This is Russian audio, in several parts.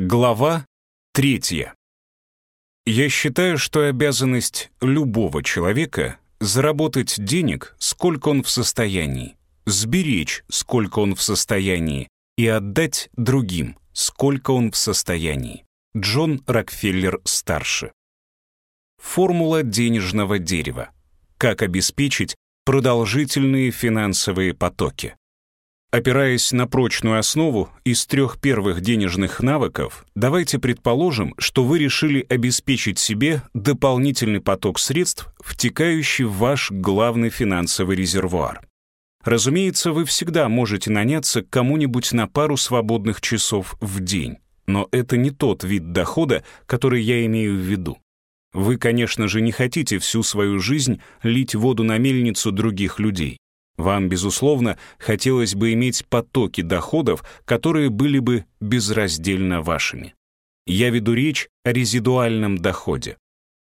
Глава третья. Я считаю, что обязанность любого человека — заработать денег, сколько он в состоянии, сберечь, сколько он в состоянии, и отдать другим, сколько он в состоянии. Джон Рокфеллер-старший. Формула денежного дерева. Как обеспечить продолжительные финансовые потоки. Опираясь на прочную основу из трех первых денежных навыков, давайте предположим, что вы решили обеспечить себе дополнительный поток средств, втекающий в ваш главный финансовый резервуар. Разумеется, вы всегда можете наняться к кому-нибудь на пару свободных часов в день, но это не тот вид дохода, который я имею в виду. Вы, конечно же, не хотите всю свою жизнь лить воду на мельницу других людей. Вам, безусловно, хотелось бы иметь потоки доходов, которые были бы безраздельно вашими. Я веду речь о резидуальном доходе.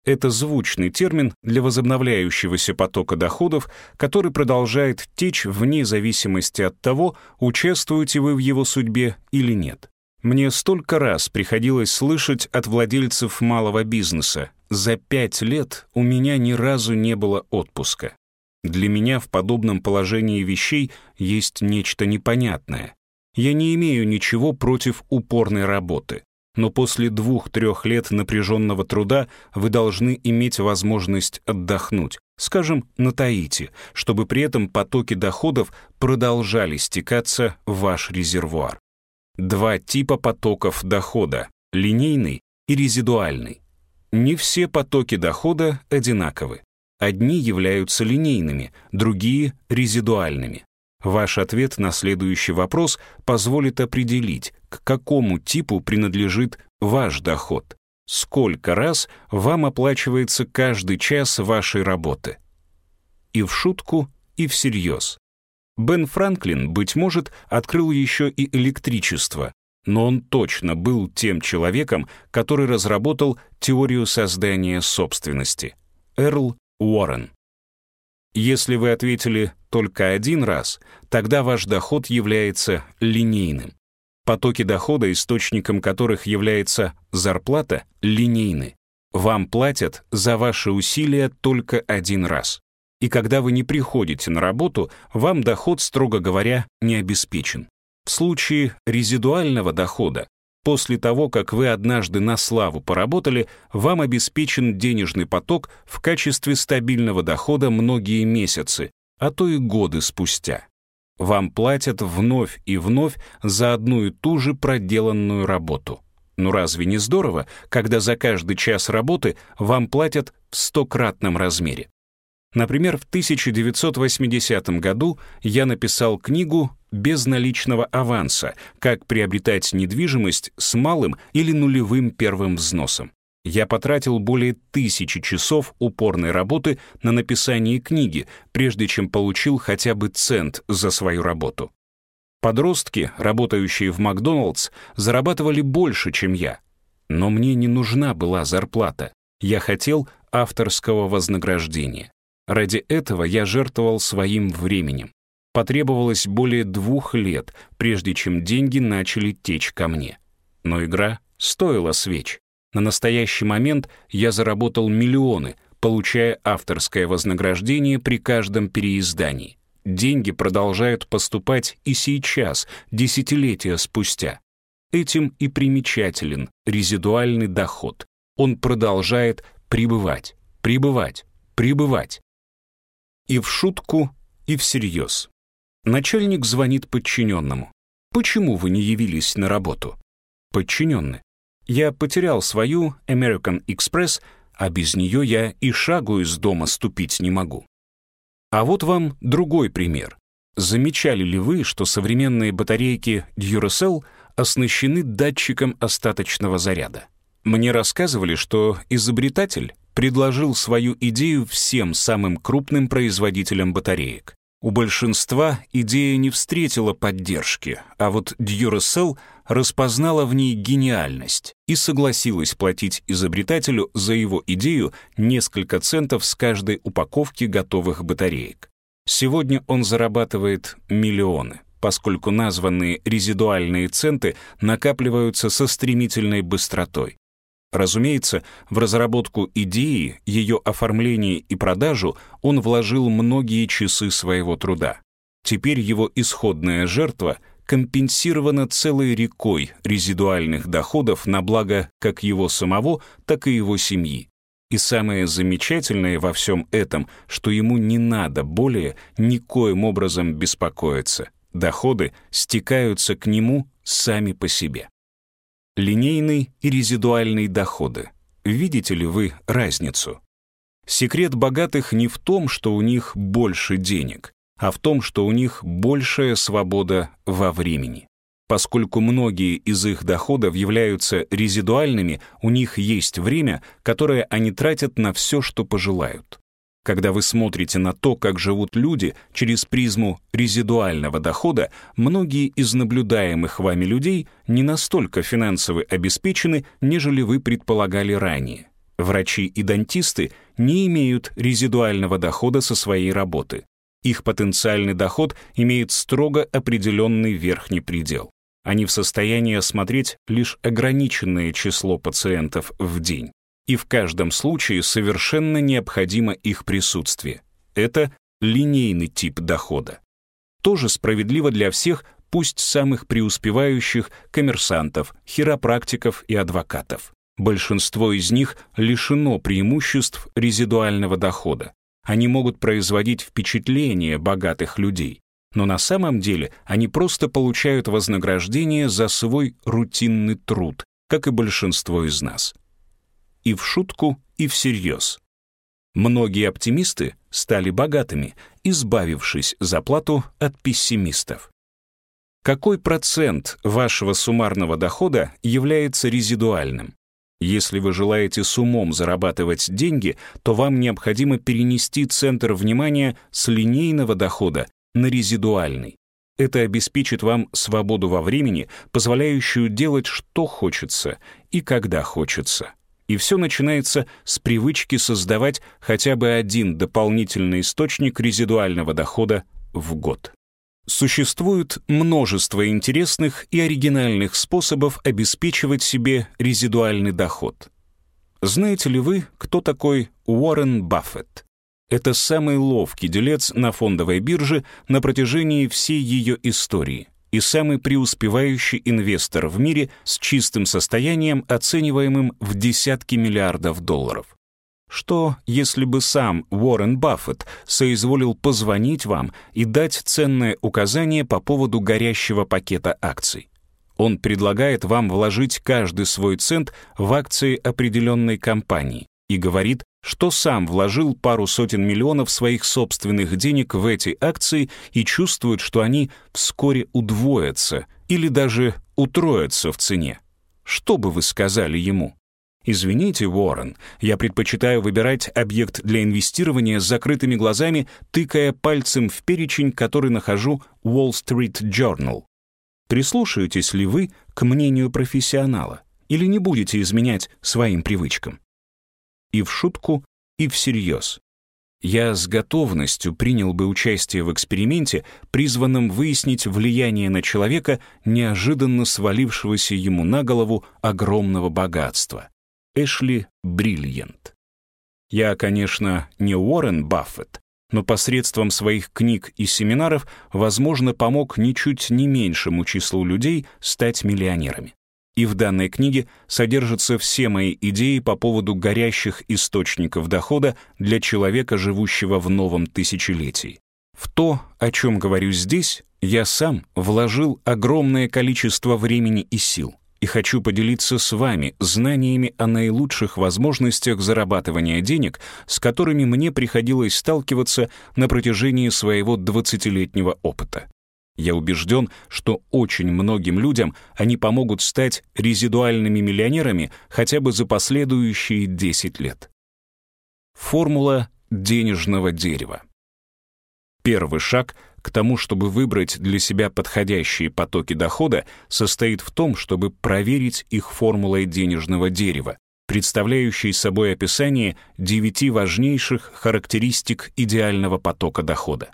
Это звучный термин для возобновляющегося потока доходов, который продолжает течь вне зависимости от того, участвуете вы в его судьбе или нет. Мне столько раз приходилось слышать от владельцев малого бизнеса, за пять лет у меня ни разу не было отпуска. Для меня в подобном положении вещей есть нечто непонятное. Я не имею ничего против упорной работы, но после двух-трех лет напряженного труда вы должны иметь возможность отдохнуть, скажем, на Таити, чтобы при этом потоки доходов продолжали стекаться в ваш резервуар. Два типа потоков дохода — линейный и резидуальный. Не все потоки дохода одинаковы. Одни являются линейными, другие — резидуальными. Ваш ответ на следующий вопрос позволит определить, к какому типу принадлежит ваш доход. Сколько раз вам оплачивается каждый час вашей работы? И в шутку, и всерьез. Бен Франклин, быть может, открыл еще и электричество, но он точно был тем человеком, который разработал теорию создания собственности. Эрл Уоррен. Если вы ответили только один раз, тогда ваш доход является линейным. Потоки дохода, источником которых является зарплата, линейны. Вам платят за ваши усилия только один раз. И когда вы не приходите на работу, вам доход, строго говоря, не обеспечен. В случае резидуального дохода После того, как вы однажды на славу поработали, вам обеспечен денежный поток в качестве стабильного дохода многие месяцы, а то и годы спустя. Вам платят вновь и вновь за одну и ту же проделанную работу. Ну разве не здорово, когда за каждый час работы вам платят в стократном размере? Например, в 1980 году я написал книгу «Без наличного аванса. Как приобретать недвижимость с малым или нулевым первым взносом». Я потратил более тысячи часов упорной работы на написание книги, прежде чем получил хотя бы цент за свою работу. Подростки, работающие в Макдоналдс, зарабатывали больше, чем я. Но мне не нужна была зарплата. Я хотел авторского вознаграждения. Ради этого я жертвовал своим временем. Потребовалось более двух лет, прежде чем деньги начали течь ко мне. Но игра стоила свеч. На настоящий момент я заработал миллионы, получая авторское вознаграждение при каждом переиздании. Деньги продолжают поступать и сейчас, десятилетия спустя. Этим и примечателен резидуальный доход. Он продолжает прибывать, прибывать, прибывать. И в шутку, и всерьез. Начальник звонит подчиненному. «Почему вы не явились на работу?» Подчиненный. «Я потерял свою American Express, а без нее я и шагу из дома ступить не могу». А вот вам другой пример. Замечали ли вы, что современные батарейки Duracell оснащены датчиком остаточного заряда? Мне рассказывали, что изобретатель предложил свою идею всем самым крупным производителям батареек. У большинства идея не встретила поддержки, а вот Duracell распознала в ней гениальность и согласилась платить изобретателю за его идею несколько центов с каждой упаковки готовых батареек. Сегодня он зарабатывает миллионы. поскольку названные резидуальные центы накапливаются со стремительной быстротой. Разумеется, в разработку идеи, ее оформление и продажу он вложил многие часы своего труда. Теперь его исходная жертва компенсирована целой рекой резидуальных доходов на благо как его самого, так и его семьи. И самое замечательное во всем этом, что ему не надо более никоим образом беспокоиться. Доходы стекаются к нему сами по себе. Линейный и резидуальный доходы. Видите ли вы разницу? Секрет богатых не в том, что у них больше денег, а в том, что у них большая свобода во времени. Поскольку многие из их доходов являются резидуальными, у них есть время, которое они тратят на все, что пожелают. Когда вы смотрите на то, как живут люди через призму резидуального дохода, многие из наблюдаемых вами людей не настолько финансово обеспечены, нежели вы предполагали ранее. Врачи и дантисты не имеют резидуального дохода со своей работы. Их потенциальный доход имеет строго определенный верхний предел они в состоянии осмотреть лишь ограниченное число пациентов в день. И в каждом случае совершенно необходимо их присутствие. Это линейный тип дохода. Тоже справедливо для всех, пусть самых преуспевающих коммерсантов, хиропрактиков и адвокатов. Большинство из них лишено преимуществ резидуального дохода. Они могут производить впечатление богатых людей, но на самом деле они просто получают вознаграждение за свой рутинный труд, как и большинство из нас. И в шутку, и всерьез. Многие оптимисты стали богатыми, избавившись за плату от пессимистов. Какой процент вашего суммарного дохода является резидуальным? Если вы желаете с умом зарабатывать деньги, то вам необходимо перенести центр внимания с линейного дохода на резидуальный. Это обеспечит вам свободу во времени, позволяющую делать, что хочется и когда хочется. И все начинается с привычки создавать хотя бы один дополнительный источник резидуального дохода в год. Существует множество интересных и оригинальных способов обеспечивать себе резидуальный доход. Знаете ли вы, кто такой Уоррен Баффет? Это самый ловкий делец на фондовой бирже на протяжении всей ее истории и самый преуспевающий инвестор в мире с чистым состоянием, оцениваемым в десятки миллиардов долларов. Что, если бы сам Уоррен Баффет соизволил позвонить вам и дать ценное указание по поводу горящего пакета акций? Он предлагает вам вложить каждый свой цент в акции определенной компании и говорит, что сам вложил пару сотен миллионов своих собственных денег в эти акции и чувствует, что они вскоре удвоятся или даже утроятся в цене. Что бы вы сказали ему? Извините, Уоррен, я предпочитаю выбирать объект для инвестирования с закрытыми глазами, тыкая пальцем в перечень, который нахожу в Wall Street Journal. Прислушаетесь ли вы к мнению профессионала или не будете изменять своим привычкам? И в шутку, и всерьез. Я с готовностью принял бы участие в эксперименте, призванном выяснить влияние на человека неожиданно свалившегося ему на голову огромного богатства. Эшли Бриллиант. Я, конечно, не Уоррен Баффет, но посредством своих книг и семинаров, возможно, помог ничуть не меньшему числу людей стать миллионерами. И в данной книге содержатся все мои идеи по поводу горящих источников дохода для человека, живущего в новом тысячелетии. В то, о чем говорю здесь, я сам вложил огромное количество времени и сил и хочу поделиться с вами знаниями о наилучших возможностях зарабатывания денег, с которыми мне приходилось сталкиваться на протяжении своего 20-летнего опыта. Я убежден, что очень многим людям они помогут стать резидуальными миллионерами хотя бы за последующие 10 лет. Формула денежного дерева. Первый шаг к тому, чтобы выбрать для себя подходящие потоки дохода, состоит в том, чтобы проверить их формулой денежного дерева, представляющей собой описание девяти важнейших характеристик идеального потока дохода.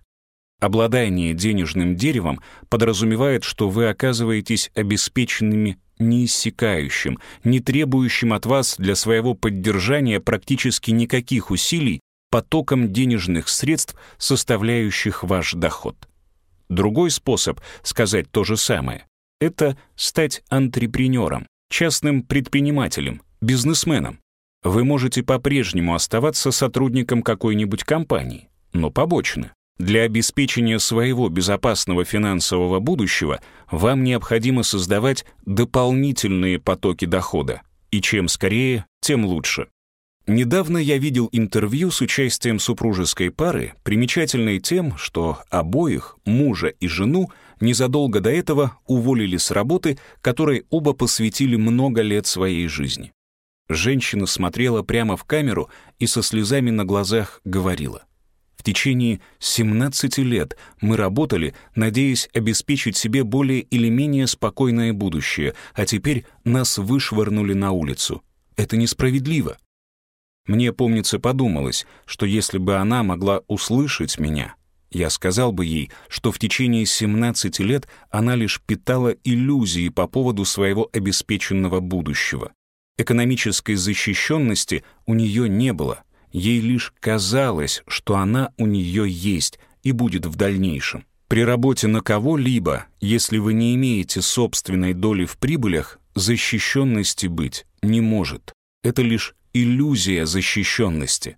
Обладание денежным деревом подразумевает, что вы оказываетесь обеспеченными неиссякающим, не требующим от вас для своего поддержания практически никаких усилий потоком денежных средств, составляющих ваш доход. Другой способ сказать то же самое — это стать антрепренером, частным предпринимателем, бизнесменом. Вы можете по-прежнему оставаться сотрудником какой-нибудь компании, но побочно. Для обеспечения своего безопасного финансового будущего вам необходимо создавать дополнительные потоки дохода. И чем скорее, тем лучше. Недавно я видел интервью с участием супружеской пары, примечательной тем, что обоих, мужа и жену, незадолго до этого уволили с работы, которой оба посвятили много лет своей жизни. Женщина смотрела прямо в камеру и со слезами на глазах говорила. В течение 17 лет мы работали, надеясь обеспечить себе более или менее спокойное будущее, а теперь нас вышвырнули на улицу. Это несправедливо. Мне, помнится, подумалось, что если бы она могла услышать меня, я сказал бы ей, что в течение 17 лет она лишь питала иллюзии по поводу своего обеспеченного будущего. Экономической защищенности у нее не было, Ей лишь казалось, что она у нее есть и будет в дальнейшем. При работе на кого-либо, если вы не имеете собственной доли в прибылях, защищенности быть не может. Это лишь иллюзия защищенности.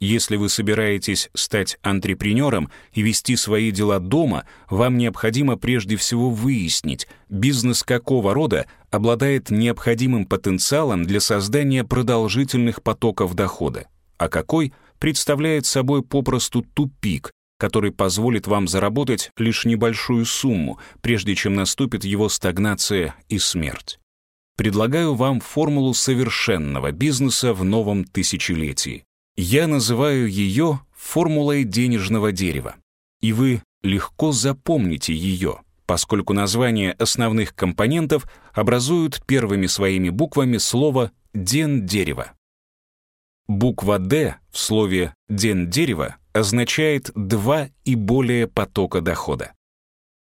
Если вы собираетесь стать антрепренером и вести свои дела дома, вам необходимо прежде всего выяснить, бизнес какого рода обладает необходимым потенциалом для создания продолжительных потоков дохода а какой представляет собой попросту тупик, который позволит вам заработать лишь небольшую сумму, прежде чем наступит его стагнация и смерть. Предлагаю вам формулу совершенного бизнеса в новом тысячелетии. Я называю ее формулой денежного дерева. И вы легко запомните ее, поскольку названия основных компонентов образуют первыми своими буквами слово «ден дерева». Буква «Д» в слове «ден дерева» означает «два и более потока дохода».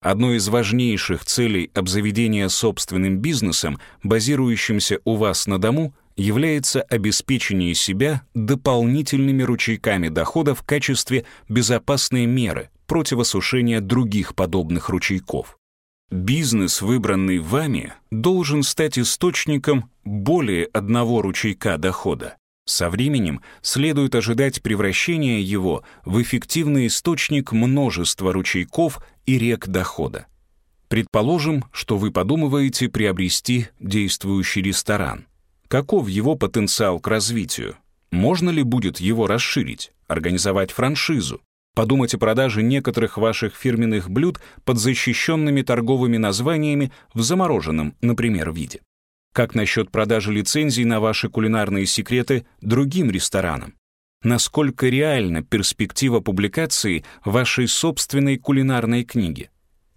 Одной из важнейших целей обзаведения собственным бизнесом, базирующимся у вас на дому, является обеспечение себя дополнительными ручейками дохода в качестве безопасной меры против осушения других подобных ручейков. Бизнес, выбранный вами, должен стать источником более одного ручейка дохода. Со временем следует ожидать превращения его в эффективный источник множества ручейков и рек дохода. Предположим, что вы подумываете приобрести действующий ресторан. Каков его потенциал к развитию? Можно ли будет его расширить, организовать франшизу, подумать о продаже некоторых ваших фирменных блюд под защищенными торговыми названиями в замороженном, например, виде? Как насчет продажи лицензий на ваши кулинарные секреты другим ресторанам? Насколько реальна перспектива публикации вашей собственной кулинарной книги?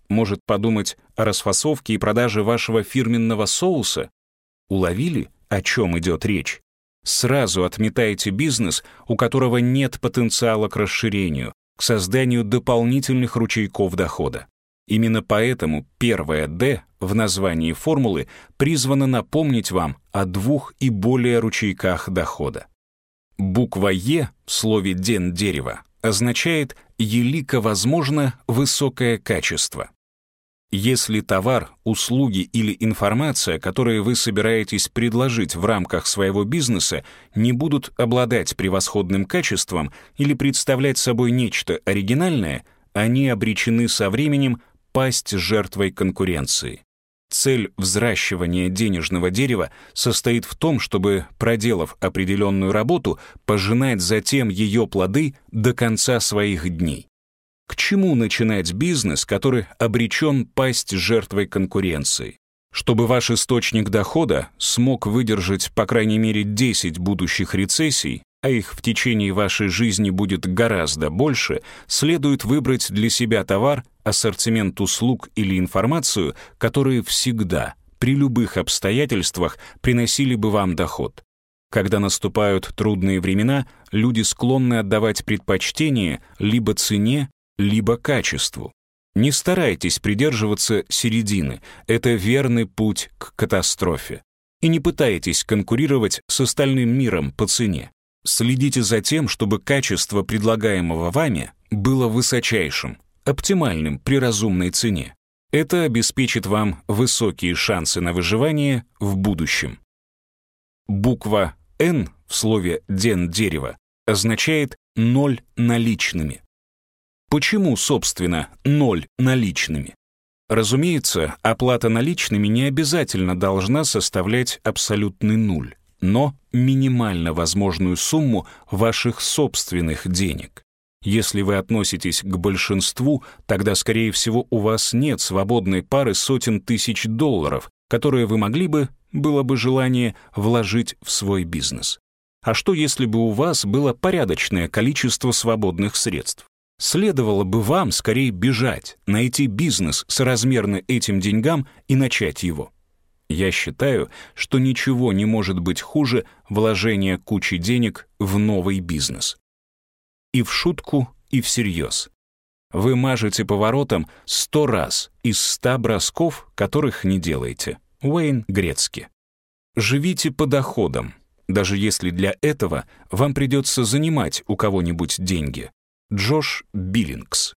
Может подумать о расфасовке и продаже вашего фирменного соуса? Уловили, о чем идет речь? Сразу отметайте бизнес, у которого нет потенциала к расширению, к созданию дополнительных ручейков дохода. Именно поэтому первое «Д» в названии формулы призвано напомнить вам о двух и более ручейках дохода. Буква «Е» в слове «ден дерева» означает «елико возможно высокое качество». Если товар, услуги или информация, которые вы собираетесь предложить в рамках своего бизнеса, не будут обладать превосходным качеством или представлять собой нечто оригинальное, они обречены со временем пасть жертвой конкуренции. Цель взращивания денежного дерева состоит в том, чтобы, проделав определенную работу, пожинать затем ее плоды до конца своих дней. К чему начинать бизнес, который обречен пасть жертвой конкуренции? Чтобы ваш источник дохода смог выдержать по крайней мере 10 будущих рецессий, а их в течение вашей жизни будет гораздо больше, следует выбрать для себя товар, ассортимент услуг или информацию, которые всегда, при любых обстоятельствах, приносили бы вам доход. Когда наступают трудные времена, люди склонны отдавать предпочтение либо цене, либо качеству. Не старайтесь придерживаться середины, это верный путь к катастрофе. И не пытайтесь конкурировать с остальным миром по цене. Следите за тем, чтобы качество предлагаемого вами было высочайшим, оптимальным при разумной цене. Это обеспечит вам высокие шансы на выживание в будущем. Буква «Н» в слове «ден дерево» означает «ноль наличными». Почему, собственно, ноль наличными? Разумеется, оплата наличными не обязательно должна составлять абсолютный нуль, но минимально возможную сумму ваших собственных денег. Если вы относитесь к большинству, тогда, скорее всего, у вас нет свободной пары сотен тысяч долларов, которые вы могли бы, было бы желание, вложить в свой бизнес. А что, если бы у вас было порядочное количество свободных средств? Следовало бы вам скорее бежать, найти бизнес соразмерно этим деньгам и начать его. Я считаю, что ничего не может быть хуже вложения кучи денег в новый бизнес. И в шутку, и всерьез. Вы мажете поворотом сто раз из ста бросков, которых не делаете. Уэйн Грецки. Живите по доходам, даже если для этого вам придется занимать у кого-нибудь деньги. Джош Биллингс.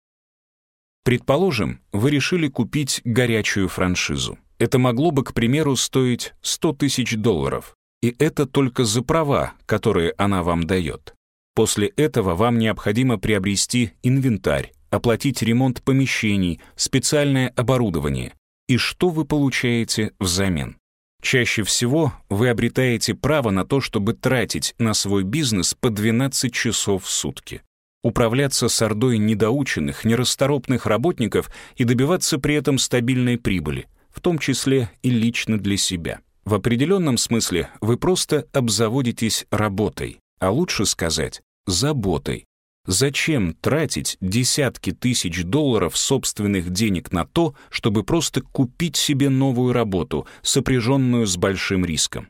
Предположим, вы решили купить горячую франшизу. Это могло бы, к примеру, стоить 100 тысяч долларов. И это только за права, которые она вам дает. После этого вам необходимо приобрести инвентарь, оплатить ремонт помещений, специальное оборудование. И что вы получаете взамен? Чаще всего вы обретаете право на то, чтобы тратить на свой бизнес по 12 часов в сутки управляться с ордой недоученных, нерасторопных работников и добиваться при этом стабильной прибыли, в том числе и лично для себя. В определенном смысле вы просто обзаводитесь работой, а лучше сказать, заботой. Зачем тратить десятки тысяч долларов собственных денег на то, чтобы просто купить себе новую работу, сопряженную с большим риском?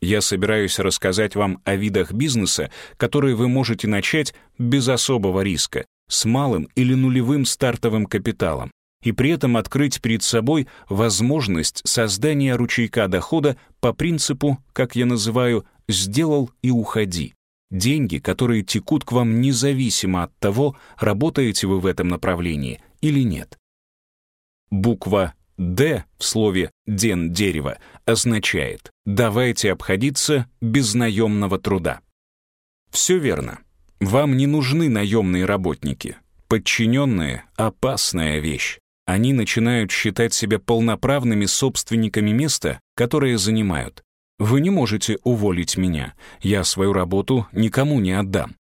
Я собираюсь рассказать вам о видах бизнеса, которые вы можете начать без особого риска, с малым или нулевым стартовым капиталом, и при этом открыть перед собой возможность создания ручейка дохода по принципу, как я называю, «сделал и уходи». Деньги, которые текут к вам независимо от того, работаете вы в этом направлении или нет. Буква «Д» в слове «ден дерево» означает «давайте обходиться без наемного труда». Все верно. Вам не нужны наемные работники. Подчиненные — опасная вещь. Они начинают считать себя полноправными собственниками места, которое занимают. Вы не можете уволить меня. Я свою работу никому не отдам.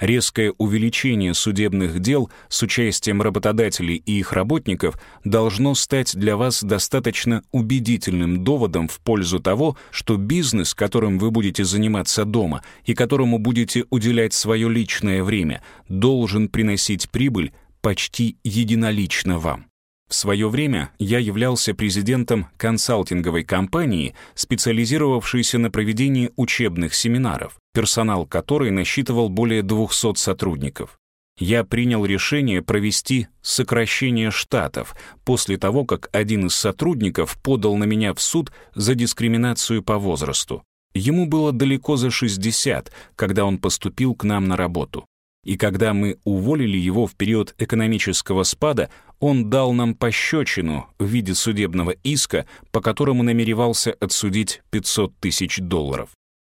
Резкое увеличение судебных дел с участием работодателей и их работников должно стать для вас достаточно убедительным доводом в пользу того, что бизнес, которым вы будете заниматься дома и которому будете уделять свое личное время, должен приносить прибыль почти единолично вам. В свое время я являлся президентом консалтинговой компании, специализировавшейся на проведении учебных семинаров, персонал которой насчитывал более 200 сотрудников. Я принял решение провести сокращение штатов после того, как один из сотрудников подал на меня в суд за дискриминацию по возрасту. Ему было далеко за 60, когда он поступил к нам на работу. И когда мы уволили его в период экономического спада, он дал нам пощечину в виде судебного иска, по которому намеревался отсудить 500 тысяч долларов.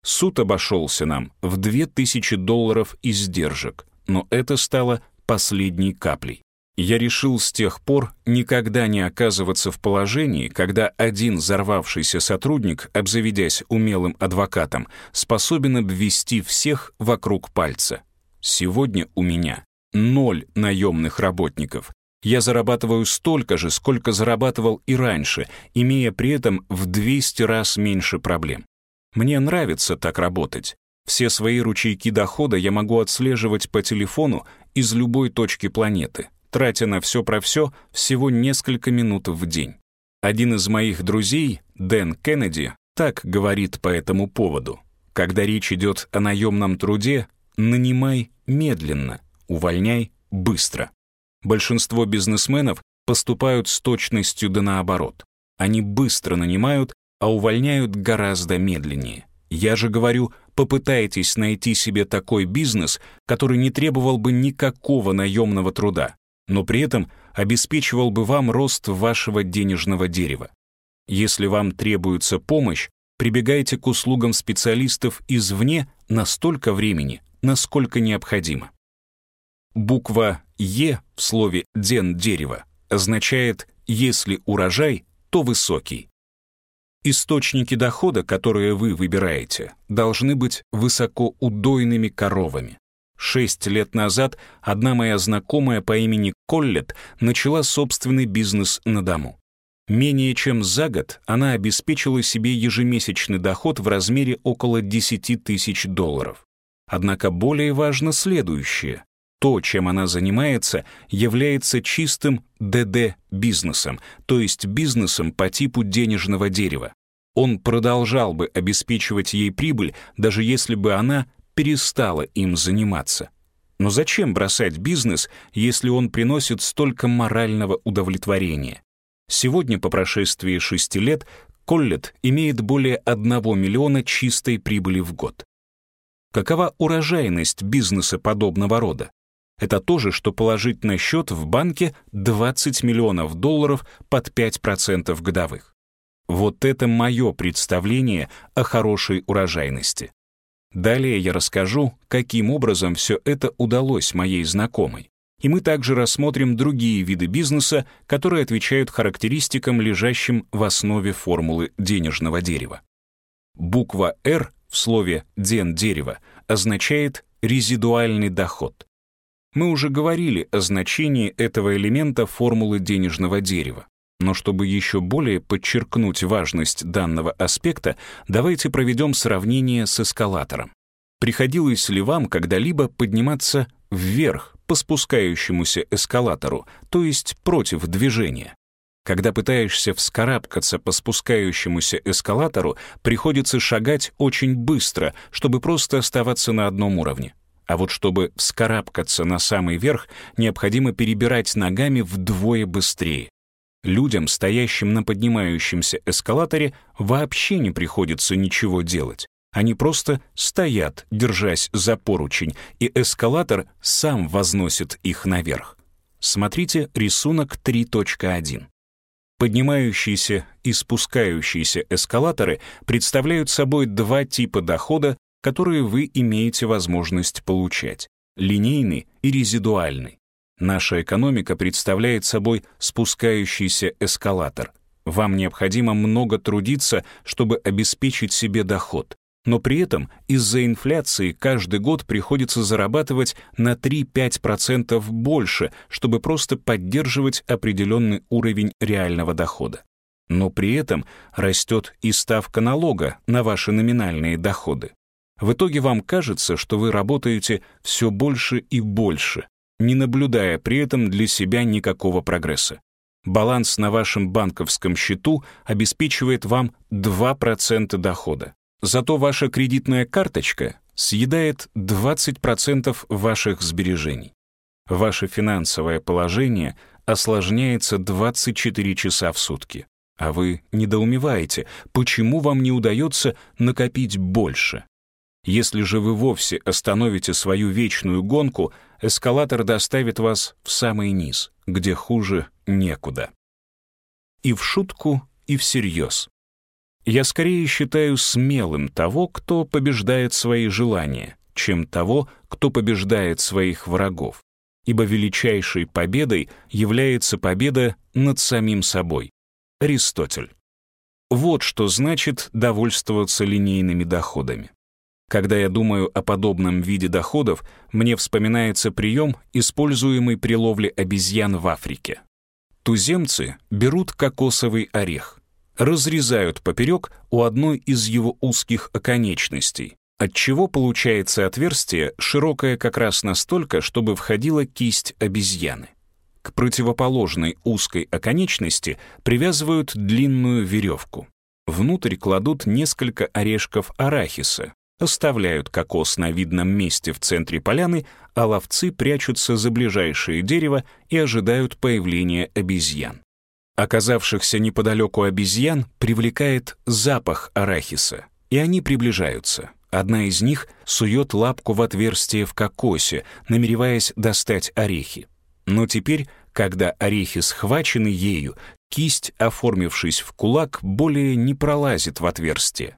Суд обошелся нам в 2000 долларов издержек, но это стало последней каплей. Я решил с тех пор никогда не оказываться в положении, когда один взорвавшийся сотрудник, обзаведясь умелым адвокатом, способен обвести всех вокруг пальца. Сегодня у меня ноль наемных работников. Я зарабатываю столько же, сколько зарабатывал и раньше, имея при этом в 200 раз меньше проблем. Мне нравится так работать. Все свои ручейки дохода я могу отслеживать по телефону из любой точки планеты, тратя на все про все всего несколько минут в день. Один из моих друзей, Дэн Кеннеди, так говорит по этому поводу. Когда речь идет о наемном труде, нанимай медленно, увольняй быстро. Большинство бизнесменов поступают с точностью да наоборот. Они быстро нанимают, а увольняют гораздо медленнее. Я же говорю, попытайтесь найти себе такой бизнес, который не требовал бы никакого наемного труда, но при этом обеспечивал бы вам рост вашего денежного дерева. Если вам требуется помощь, прибегайте к услугам специалистов извне на столько времени, насколько необходимо. Буква «Е» в слове «ден дерева» означает «если урожай, то высокий». Источники дохода, которые вы выбираете, должны быть высокоудойными коровами. Шесть лет назад одна моя знакомая по имени Коллет начала собственный бизнес на дому. Менее чем за год она обеспечила себе ежемесячный доход в размере около 10 тысяч долларов. Однако более важно следующее. То, чем она занимается, является чистым ДД-бизнесом, то есть бизнесом по типу денежного дерева. Он продолжал бы обеспечивать ей прибыль, даже если бы она перестала им заниматься. Но зачем бросать бизнес, если он приносит столько морального удовлетворения? Сегодня, по прошествии шести лет, Коллет имеет более 1 миллиона чистой прибыли в год. Какова урожайность бизнеса подобного рода? Это то же, что положить на счет в банке 20 миллионов долларов под 5% годовых. Вот это мое представление о хорошей урожайности. Далее я расскажу, каким образом все это удалось моей знакомой и мы также рассмотрим другие виды бизнеса, которые отвечают характеристикам, лежащим в основе формулы денежного дерева. Буква «Р» в слове «ден дерева» означает резидуальный доход. Мы уже говорили о значении этого элемента формулы денежного дерева. Но чтобы еще более подчеркнуть важность данного аспекта, давайте проведем сравнение с эскалатором. Приходилось ли вам когда-либо подниматься вверх по спускающемуся эскалатору, то есть против движения. Когда пытаешься вскарабкаться по спускающемуся эскалатору, приходится шагать очень быстро, чтобы просто оставаться на одном уровне. А вот чтобы вскарабкаться на самый верх, необходимо перебирать ногами вдвое быстрее. Людям, стоящим на поднимающемся эскалаторе, вообще не приходится ничего делать. Они просто стоят, держась за поручень, и эскалатор сам возносит их наверх. Смотрите рисунок 3.1. Поднимающиеся и спускающиеся эскалаторы представляют собой два типа дохода, которые вы имеете возможность получать — линейный и резидуальный. Наша экономика представляет собой спускающийся эскалатор. Вам необходимо много трудиться, чтобы обеспечить себе доход но при этом из-за инфляции каждый год приходится зарабатывать на 3-5% больше, чтобы просто поддерживать определенный уровень реального дохода. Но при этом растет и ставка налога на ваши номинальные доходы. В итоге вам кажется, что вы работаете все больше и больше, не наблюдая при этом для себя никакого прогресса. Баланс на вашем банковском счету обеспечивает вам 2% дохода. Зато ваша кредитная карточка съедает 20% ваших сбережений. Ваше финансовое положение осложняется 24 часа в сутки. А вы недоумеваете, почему вам не удается накопить больше. Если же вы вовсе остановите свою вечную гонку, эскалатор доставит вас в самый низ, где хуже некуда. И в шутку, и всерьез. Я скорее считаю смелым того, кто побеждает свои желания, чем того, кто побеждает своих врагов. Ибо величайшей победой является победа над самим собой. Аристотель. Вот что значит довольствоваться линейными доходами. Когда я думаю о подобном виде доходов, мне вспоминается прием, используемый при ловле обезьян в Африке. Туземцы берут кокосовый орех, разрезают поперек у одной из его узких оконечностей, отчего получается отверстие, широкое как раз настолько, чтобы входила кисть обезьяны. К противоположной узкой оконечности привязывают длинную веревку. Внутрь кладут несколько орешков арахиса, оставляют кокос на видном месте в центре поляны, а ловцы прячутся за ближайшее дерево и ожидают появления обезьян. Оказавшихся неподалеку обезьян привлекает запах арахиса, и они приближаются. Одна из них сует лапку в отверстие в кокосе, намереваясь достать орехи. Но теперь, когда орехи схвачены ею, кисть, оформившись в кулак, более не пролазит в отверстие.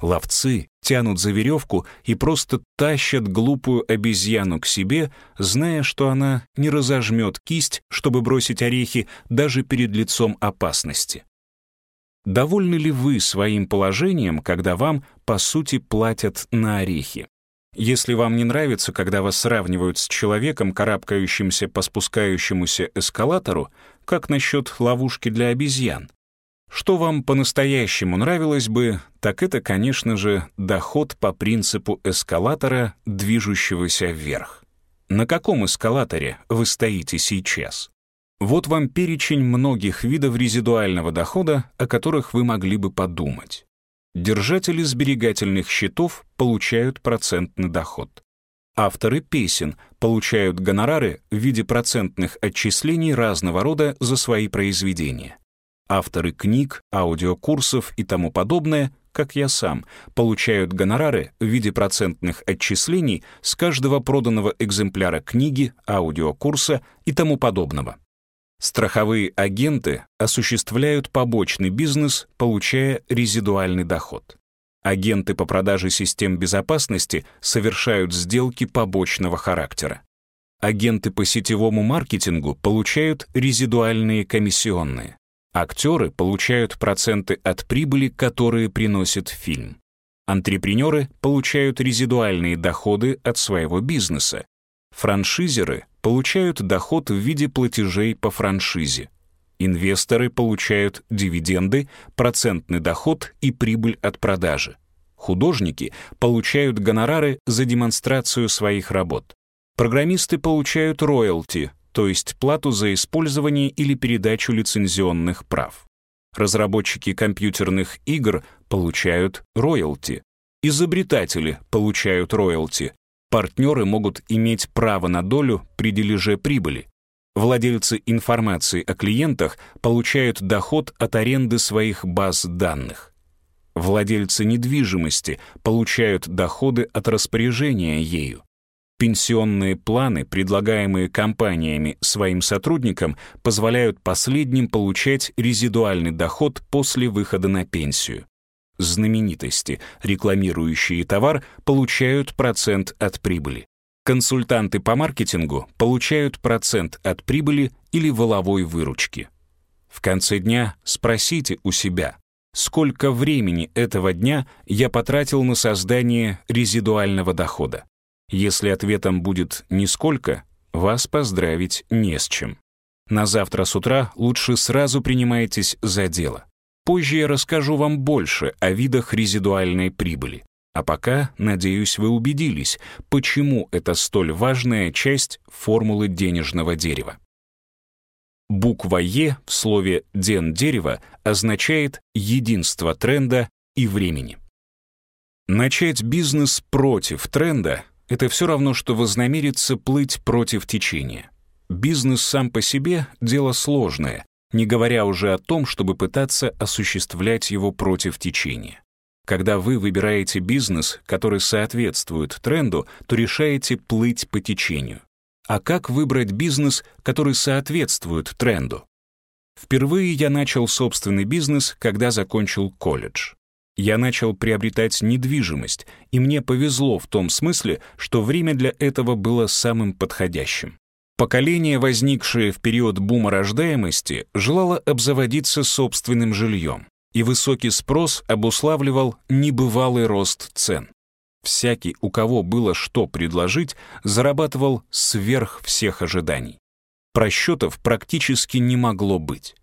Ловцы тянут за веревку и просто тащат глупую обезьяну к себе, зная, что она не разожмет кисть, чтобы бросить орехи даже перед лицом опасности. Довольны ли вы своим положением, когда вам, по сути, платят на орехи? Если вам не нравится, когда вас сравнивают с человеком, карабкающимся по спускающемуся эскалатору, как насчет ловушки для обезьян? Что вам по-настоящему нравилось бы, так это, конечно же, доход по принципу эскалатора, движущегося вверх. На каком эскалаторе вы стоите сейчас? Вот вам перечень многих видов резидуального дохода, о которых вы могли бы подумать. Держатели сберегательных счетов получают процентный доход. Авторы песен получают гонорары в виде процентных отчислений разного рода за свои произведения. Авторы книг, аудиокурсов и тому подобное, как я сам, получают гонорары в виде процентных отчислений с каждого проданного экземпляра книги, аудиокурса и тому подобного. Страховые агенты осуществляют побочный бизнес, получая резидуальный доход. Агенты по продаже систем безопасности совершают сделки побочного характера. Агенты по сетевому маркетингу получают резидуальные комиссионные. Актеры получают проценты от прибыли, которые приносит фильм. Антрепренеры получают резидуальные доходы от своего бизнеса. Франшизеры получают доход в виде платежей по франшизе. Инвесторы получают дивиденды, процентный доход и прибыль от продажи. Художники получают гонорары за демонстрацию своих работ. Программисты получают роялти, то есть плату за использование или передачу лицензионных прав. Разработчики компьютерных игр получают роялти. Изобретатели получают роялти. Партнеры могут иметь право на долю при дележе прибыли. Владельцы информации о клиентах получают доход от аренды своих баз данных. Владельцы недвижимости получают доходы от распоряжения ею. Пенсионные планы, предлагаемые компаниями своим сотрудникам, позволяют последним получать резидуальный доход после выхода на пенсию. Знаменитости, рекламирующие товар, получают процент от прибыли. Консультанты по маркетингу получают процент от прибыли или воловой выручки. В конце дня спросите у себя, сколько времени этого дня я потратил на создание резидуального дохода. Если ответом будет «нисколько», вас поздравить не с чем. На завтра с утра лучше сразу принимайтесь за дело. Позже я расскажу вам больше о видах резидуальной прибыли. А пока, надеюсь, вы убедились, почему это столь важная часть формулы денежного дерева. Буква «Е» в слове «ден дерева» означает единство тренда и времени. Начать бизнес против тренда это все равно, что вознамериться плыть против течения. Бизнес сам по себе — дело сложное, не говоря уже о том, чтобы пытаться осуществлять его против течения. Когда вы выбираете бизнес, который соответствует тренду, то решаете плыть по течению. А как выбрать бизнес, который соответствует тренду? Впервые я начал собственный бизнес, когда закончил колледж я начал приобретать недвижимость, и мне повезло в том смысле, что время для этого было самым подходящим. Поколение, возникшее в период бума рождаемости, желало обзаводиться собственным жильем, и высокий спрос обуславливал небывалый рост цен. Всякий, у кого было что предложить, зарабатывал сверх всех ожиданий. Просчетов практически не могло быть.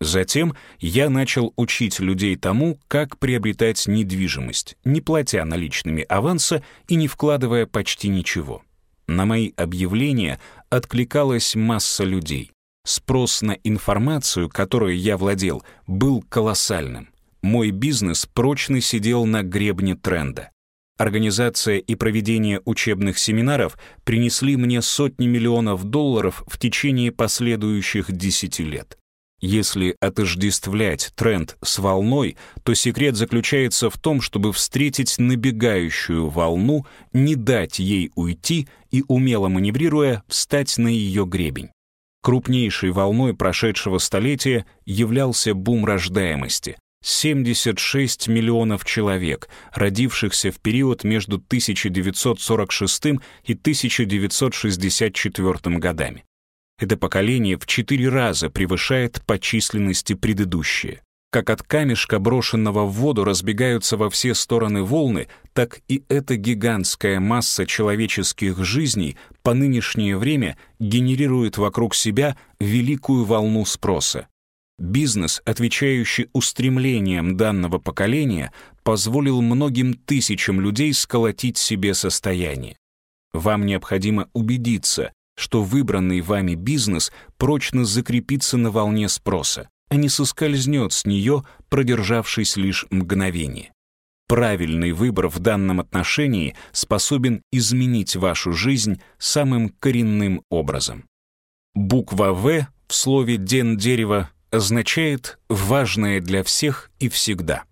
Затем я начал учить людей тому, как приобретать недвижимость, не платя наличными аванса и не вкладывая почти ничего. На мои объявления откликалась масса людей. Спрос на информацию, которой я владел, был колоссальным. Мой бизнес прочно сидел на гребне тренда. Организация и проведение учебных семинаров принесли мне сотни миллионов долларов в течение последующих десяти лет. Если отождествлять тренд с волной, то секрет заключается в том, чтобы встретить набегающую волну, не дать ей уйти и, умело маневрируя, встать на ее гребень. Крупнейшей волной прошедшего столетия являлся бум рождаемости. 76 миллионов человек, родившихся в период между 1946 и 1964 годами. Это поколение в четыре раза превышает по численности предыдущее. Как от камешка, брошенного в воду, разбегаются во все стороны волны, так и эта гигантская масса человеческих жизней по нынешнее время генерирует вокруг себя великую волну спроса. Бизнес, отвечающий устремлениям данного поколения, позволил многим тысячам людей сколотить себе состояние. Вам необходимо убедиться, что выбранный вами бизнес прочно закрепится на волне спроса, а не соскользнет с нее, продержавшись лишь мгновение. Правильный выбор в данном отношении способен изменить вашу жизнь самым коренным образом. Буква «В» в слове «ден дерево» означает «важное для всех и всегда».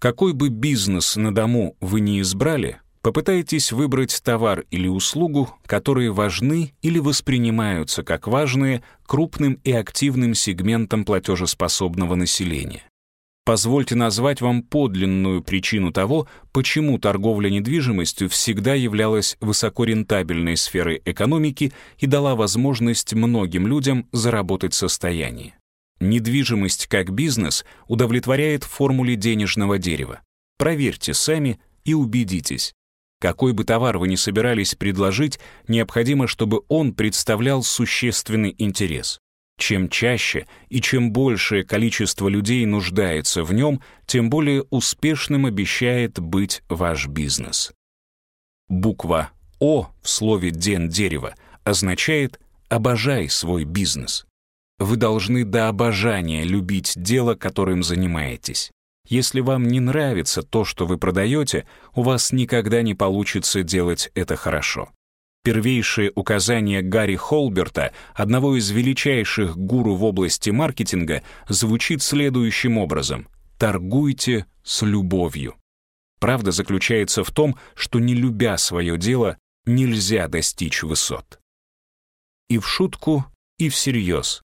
Какой бы бизнес на дому вы ни избрали, Попытайтесь выбрать товар или услугу, которые важны или воспринимаются как важные крупным и активным сегментом платежеспособного населения. Позвольте назвать вам подлинную причину того, почему торговля недвижимостью всегда являлась высокорентабельной сферой экономики и дала возможность многим людям заработать состояние. Недвижимость как бизнес удовлетворяет формуле денежного дерева. Проверьте сами и убедитесь. Какой бы товар вы ни собирались предложить, необходимо, чтобы он представлял существенный интерес. Чем чаще и чем большее количество людей нуждается в нем, тем более успешным обещает быть ваш бизнес. Буква «О» в слове «ден дерева» означает «обожай свой бизнес». Вы должны до обожания любить дело, которым занимаетесь. Если вам не нравится то, что вы продаете, у вас никогда не получится делать это хорошо. Первейшее указание Гарри Холберта, одного из величайших гуру в области маркетинга, звучит следующим образом. «Торгуйте с любовью». Правда заключается в том, что не любя свое дело, нельзя достичь высот. И в шутку, и всерьез.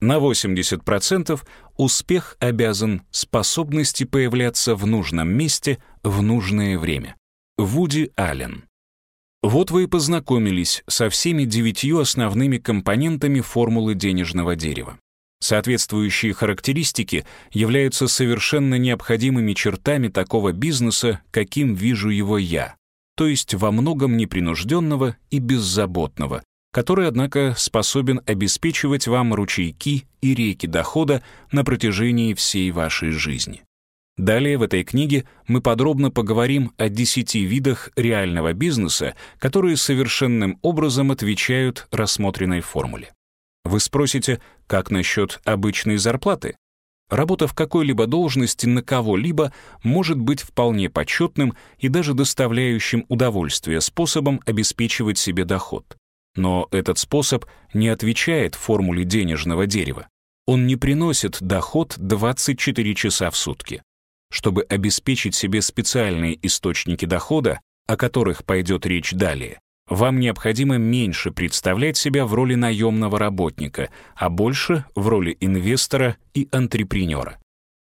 На 80% успех обязан способности появляться в нужном месте в нужное время. Вуди Аллен. Вот вы и познакомились со всеми девятью основными компонентами формулы денежного дерева. Соответствующие характеристики являются совершенно необходимыми чертами такого бизнеса, каким вижу его я, то есть во многом непринужденного и беззаботного, который, однако, способен обеспечивать вам ручейки и реки дохода на протяжении всей вашей жизни. Далее в этой книге мы подробно поговорим о 10 видах реального бизнеса, которые совершенным образом отвечают рассмотренной формуле. Вы спросите, как насчет обычной зарплаты? Работа в какой-либо должности на кого-либо может быть вполне почетным и даже доставляющим удовольствие способом обеспечивать себе доход. Но этот способ не отвечает формуле денежного дерева. Он не приносит доход 24 часа в сутки. Чтобы обеспечить себе специальные источники дохода, о которых пойдет речь далее, вам необходимо меньше представлять себя в роли наемного работника, а больше в роли инвестора и антрепренера.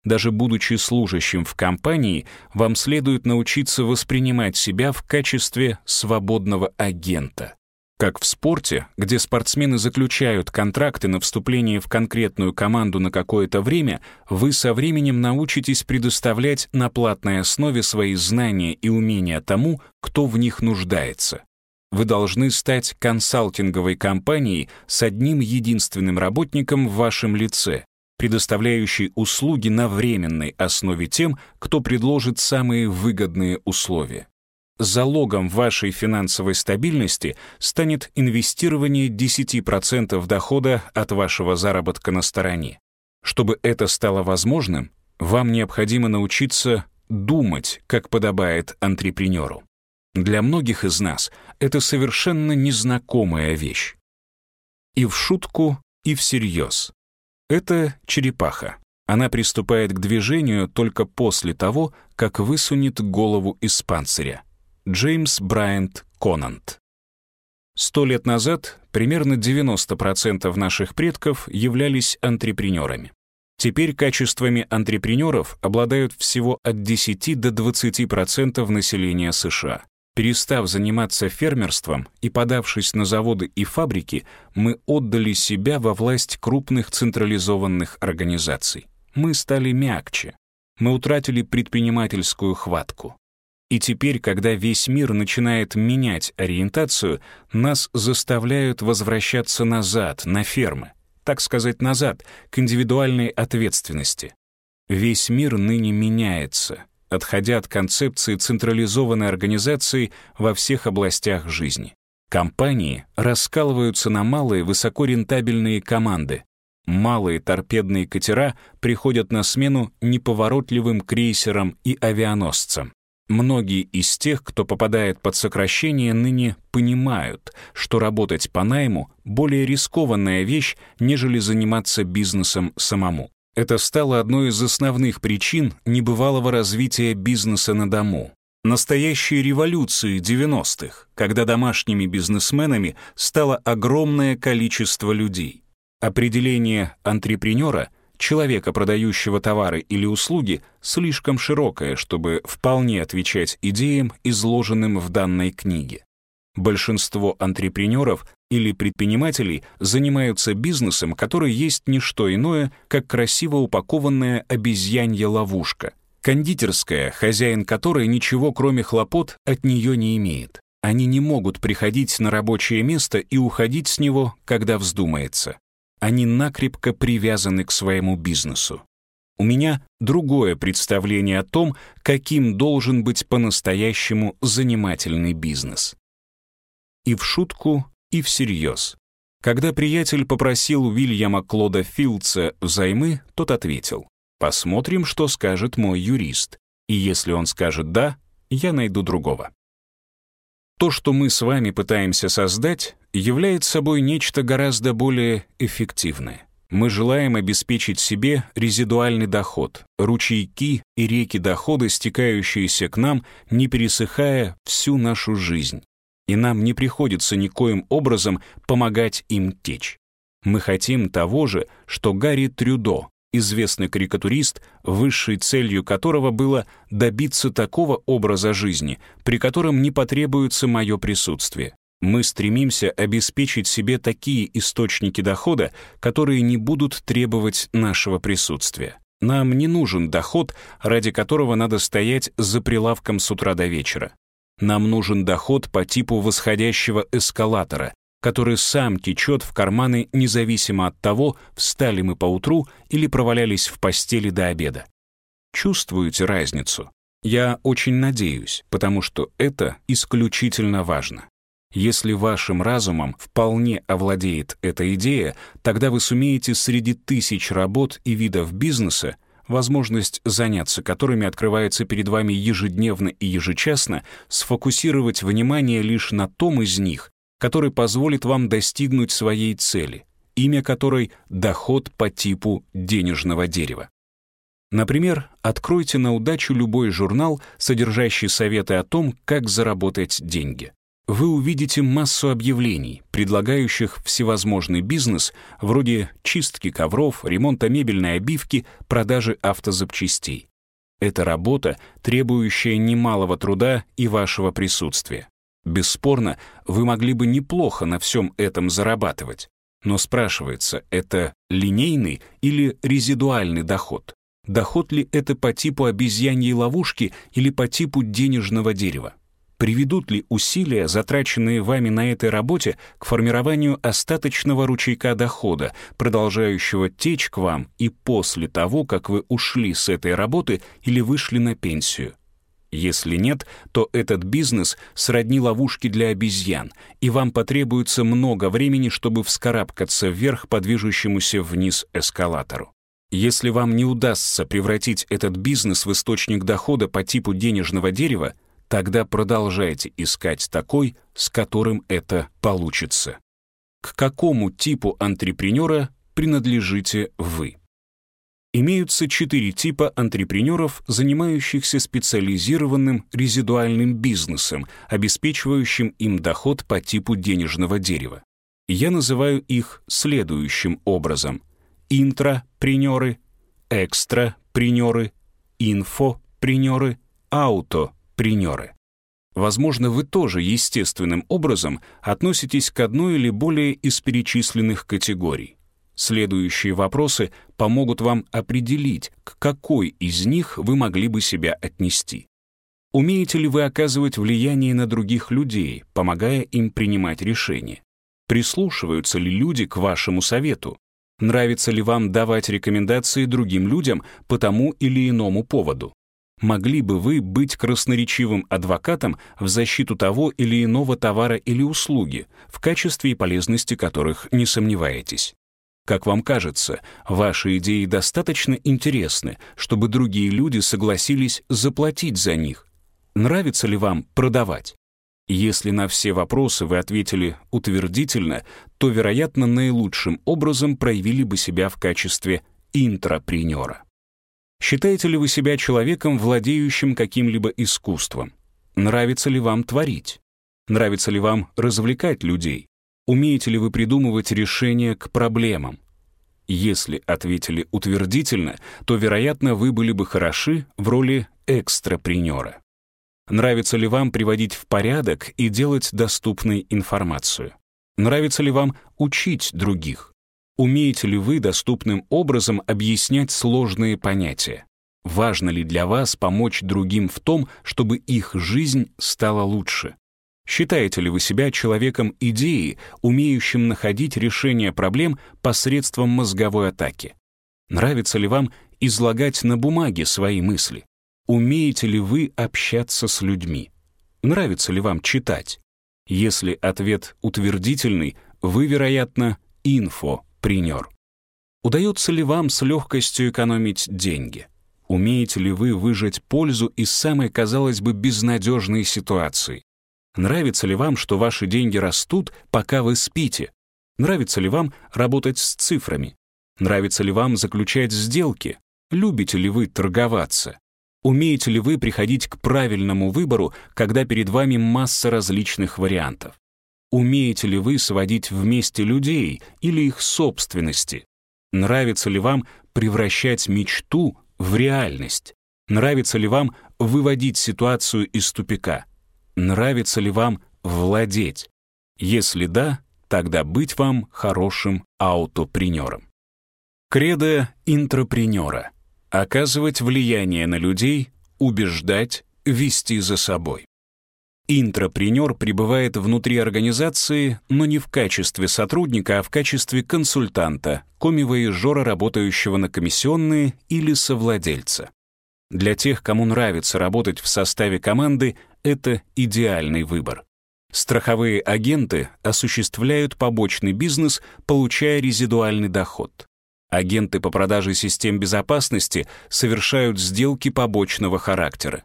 Даже будучи служащим в компании, вам следует научиться воспринимать себя в качестве свободного агента. Как в спорте, где спортсмены заключают контракты на вступление в конкретную команду на какое-то время, вы со временем научитесь предоставлять на платной основе свои знания и умения тому, кто в них нуждается. Вы должны стать консалтинговой компанией с одним единственным работником в вашем лице, предоставляющей услуги на временной основе тем, кто предложит самые выгодные условия. Залогом вашей финансовой стабильности станет инвестирование 10% дохода от вашего заработка на стороне. Чтобы это стало возможным, вам необходимо научиться думать, как подобает антрепренеру. Для многих из нас это совершенно незнакомая вещь. И в шутку, и всерьез. Это черепаха. Она приступает к движению только после того, как высунет голову из панциря. Джеймс Брайант Конант. Сто лет назад примерно 90% наших предков являлись антрепренерами. Теперь качествами антрепренеров обладают всего от 10 до 20% населения США. Перестав заниматься фермерством и подавшись на заводы и фабрики, мы отдали себя во власть крупных централизованных организаций. Мы стали мягче. Мы утратили предпринимательскую хватку. И теперь, когда весь мир начинает менять ориентацию, нас заставляют возвращаться назад, на фермы, так сказать, назад, к индивидуальной ответственности. Весь мир ныне меняется, отходя от концепции централизованной организации во всех областях жизни. Компании раскалываются на малые высокорентабельные команды. Малые торпедные катера приходят на смену неповоротливым крейсерам и авианосцам. Многие из тех, кто попадает под сокращение, ныне понимают, что работать по найму — более рискованная вещь, нежели заниматься бизнесом самому. Это стало одной из основных причин небывалого развития бизнеса на дому. Настоящей революции 90-х, когда домашними бизнесменами стало огромное количество людей. Определение антрепренера — человека, продающего товары или услуги, слишком широкое, чтобы вполне отвечать идеям, изложенным в данной книге. Большинство антрепренеров или предпринимателей занимаются бизнесом, который есть не что иное, как красиво упакованная обезьянья ловушка, кондитерская, хозяин которой ничего кроме хлопот от нее не имеет. Они не могут приходить на рабочее место и уходить с него, когда вздумается они накрепко привязаны к своему бизнесу. У меня другое представление о том, каким должен быть по-настоящему занимательный бизнес. И в шутку, и всерьез. Когда приятель попросил Уильяма Клода Филдса взаймы, тот ответил, «Посмотрим, что скажет мой юрист, и если он скажет «да», я найду другого». То, что мы с вами пытаемся создать, является собой нечто гораздо более эффективное. Мы желаем обеспечить себе резидуальный доход, ручейки и реки дохода, стекающиеся к нам, не пересыхая всю нашу жизнь. И нам не приходится никоим образом помогать им течь. Мы хотим того же, что Гарри Трюдо, известный карикатурист, высшей целью которого было добиться такого образа жизни, при котором не потребуется мое присутствие. Мы стремимся обеспечить себе такие источники дохода, которые не будут требовать нашего присутствия. Нам не нужен доход, ради которого надо стоять за прилавком с утра до вечера. Нам нужен доход по типу восходящего эскалатора, который сам течет в карманы независимо от того, встали мы поутру или провалялись в постели до обеда. Чувствуете разницу? Я очень надеюсь, потому что это исключительно важно. Если вашим разумом вполне овладеет эта идея, тогда вы сумеете среди тысяч работ и видов бизнеса возможность заняться которыми открывается перед вами ежедневно и ежечасно, сфокусировать внимание лишь на том из них, который позволит вам достигнуть своей цели, имя которой — доход по типу денежного дерева. Например, откройте на удачу любой журнал, содержащий советы о том, как заработать деньги. Вы увидите массу объявлений, предлагающих всевозможный бизнес, вроде чистки ковров, ремонта мебельной обивки, продажи автозапчастей. Это работа, требующая немалого труда и вашего присутствия. Бесспорно, вы могли бы неплохо на всем этом зарабатывать. Но спрашивается, это линейный или резидуальный доход? Доход ли это по типу обезьяньей ловушки или по типу денежного дерева? Приведут ли усилия, затраченные вами на этой работе, к формированию остаточного ручейка дохода, продолжающего течь к вам и после того, как вы ушли с этой работы или вышли на пенсию? Если нет, то этот бизнес сродни ловушке для обезьян, и вам потребуется много времени, чтобы вскарабкаться вверх по движущемуся вниз эскалатору. Если вам не удастся превратить этот бизнес в источник дохода по типу денежного дерева, тогда продолжайте искать такой, с которым это получится. К какому типу антрепренера принадлежите вы? Имеются четыре типа антрепренеров, занимающихся специализированным резидуальным бизнесом, обеспечивающим им доход по типу денежного дерева. Я называю их следующим образом. Интрапренеры, экстрапренеры, инфопренеры, аутопренеры. Возможно, вы тоже естественным образом относитесь к одной или более из перечисленных категорий. Следующие вопросы помогут вам определить, к какой из них вы могли бы себя отнести. Умеете ли вы оказывать влияние на других людей, помогая им принимать решения? Прислушиваются ли люди к вашему совету? Нравится ли вам давать рекомендации другим людям по тому или иному поводу? Могли бы вы быть красноречивым адвокатом в защиту того или иного товара или услуги, в качестве и полезности которых не сомневаетесь? Как вам кажется, ваши идеи достаточно интересны, чтобы другие люди согласились заплатить за них? Нравится ли вам продавать? Если на все вопросы вы ответили утвердительно, то, вероятно, наилучшим образом проявили бы себя в качестве интрапренера. Считаете ли вы себя человеком, владеющим каким-либо искусством? Нравится ли вам творить? Нравится ли вам развлекать людей? Умеете ли вы придумывать решения к проблемам? Если ответили утвердительно, то, вероятно, вы были бы хороши в роли экстрапренера. Нравится ли вам приводить в порядок и делать доступной информацию? Нравится ли вам учить других? Умеете ли вы доступным образом объяснять сложные понятия? Важно ли для вас помочь другим в том, чтобы их жизнь стала лучше? Считаете ли вы себя человеком идеи, умеющим находить решение проблем посредством мозговой атаки? Нравится ли вам излагать на бумаге свои мысли? Умеете ли вы общаться с людьми? Нравится ли вам читать? Если ответ утвердительный, вы, вероятно, инфопренер. Удается ли вам с легкостью экономить деньги? Умеете ли вы выжать пользу из самой, казалось бы, безнадежной ситуации? Нравится ли вам, что ваши деньги растут, пока вы спите? Нравится ли вам работать с цифрами? Нравится ли вам заключать сделки? Любите ли вы торговаться? Умеете ли вы приходить к правильному выбору, когда перед вами масса различных вариантов? Умеете ли вы сводить вместе людей или их собственности? Нравится ли вам превращать мечту в реальность? Нравится ли вам выводить ситуацию из тупика? Нравится ли вам владеть? Если да, тогда быть вам хорошим аутопренером. Кредо интрапренера. Оказывать влияние на людей, убеждать, вести за собой. Интрапренер пребывает внутри организации, но не в качестве сотрудника, а в качестве консультанта, коми-воежора, работающего на комиссионные или совладельца. Для тех, кому нравится работать в составе команды, это идеальный выбор. Страховые агенты осуществляют побочный бизнес, получая резидуальный доход. Агенты по продаже систем безопасности совершают сделки побочного характера.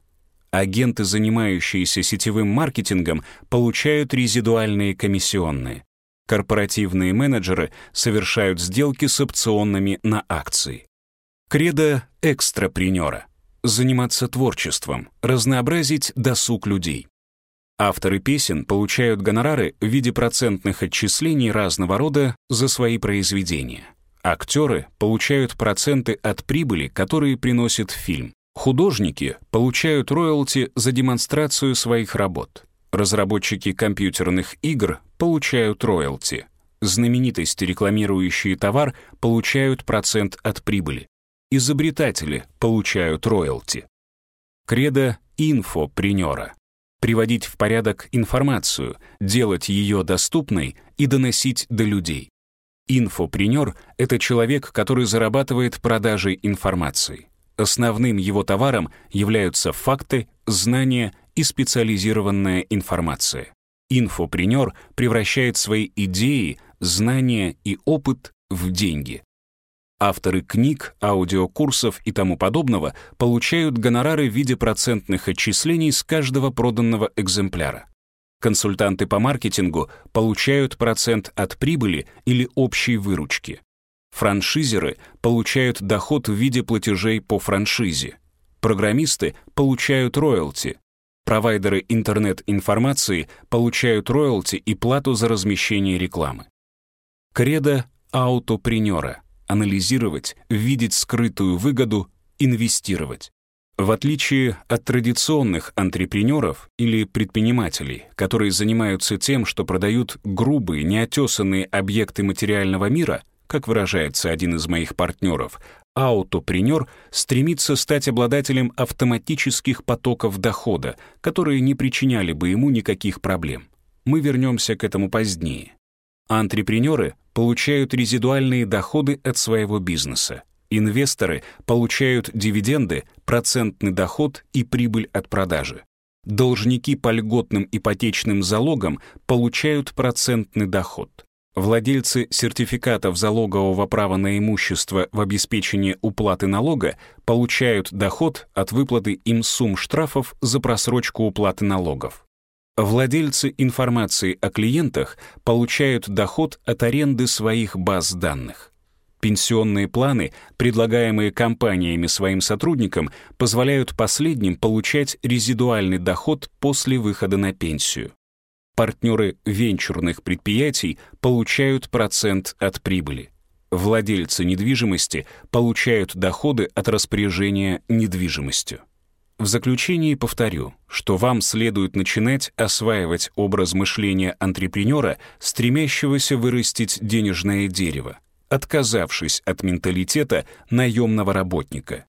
Агенты, занимающиеся сетевым маркетингом, получают резидуальные комиссионные. Корпоративные менеджеры совершают сделки с опционами на акции. Кредо экстрапренера заниматься творчеством, разнообразить досуг людей. Авторы песен получают гонорары в виде процентных отчислений разного рода за свои произведения. Актеры получают проценты от прибыли, которые приносит фильм. Художники получают роялти за демонстрацию своих работ. Разработчики компьютерных игр получают роялти. Знаменитости, рекламирующие товар, получают процент от прибыли изобретатели получают роялти. Кредо инфопренера. Приводить в порядок информацию, делать ее доступной и доносить до людей. Инфопренер — это человек, который зарабатывает продажей информации. Основным его товаром являются факты, знания и специализированная информация. Инфопренер превращает свои идеи, знания и опыт в деньги. Авторы книг, аудиокурсов и тому подобного получают гонорары в виде процентных отчислений с каждого проданного экземпляра. Консультанты по маркетингу получают процент от прибыли или общей выручки. Франшизеры получают доход в виде платежей по франшизе. Программисты получают роялти. Провайдеры интернет-информации получают роялти и плату за размещение рекламы. Кредо аутопренера — анализировать, видеть скрытую выгоду, инвестировать. В отличие от традиционных антрепренеров или предпринимателей, которые занимаются тем, что продают грубые, неотесанные объекты материального мира, как выражается один из моих партнеров, аутопренер стремится стать обладателем автоматических потоков дохода, которые не причиняли бы ему никаких проблем. Мы вернемся к этому позднее. Антрепренеры получают резидуальные доходы от своего бизнеса. Инвесторы получают дивиденды, процентный доход и прибыль от продажи. Должники по льготным ипотечным залогам получают процентный доход. Владельцы сертификатов залогового права на имущество в обеспечении уплаты налога получают доход от выплаты им сумм штрафов за просрочку уплаты налогов. Владельцы информации о клиентах получают доход от аренды своих баз данных. Пенсионные планы, предлагаемые компаниями своим сотрудникам, позволяют последним получать резидуальный доход после выхода на пенсию. Партнеры венчурных предприятий получают процент от прибыли. Владельцы недвижимости получают доходы от распоряжения недвижимостью. В заключении повторю, что вам следует начинать осваивать образ мышления антрепренера, стремящегося вырастить денежное дерево отказавшись от менталитета наемного работника.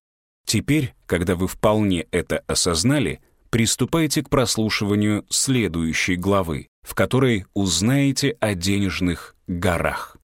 Теперь, когда вы вполне это осознали, приступайте к прослушиванию следующей главы, в которой узнаете о денежных горах.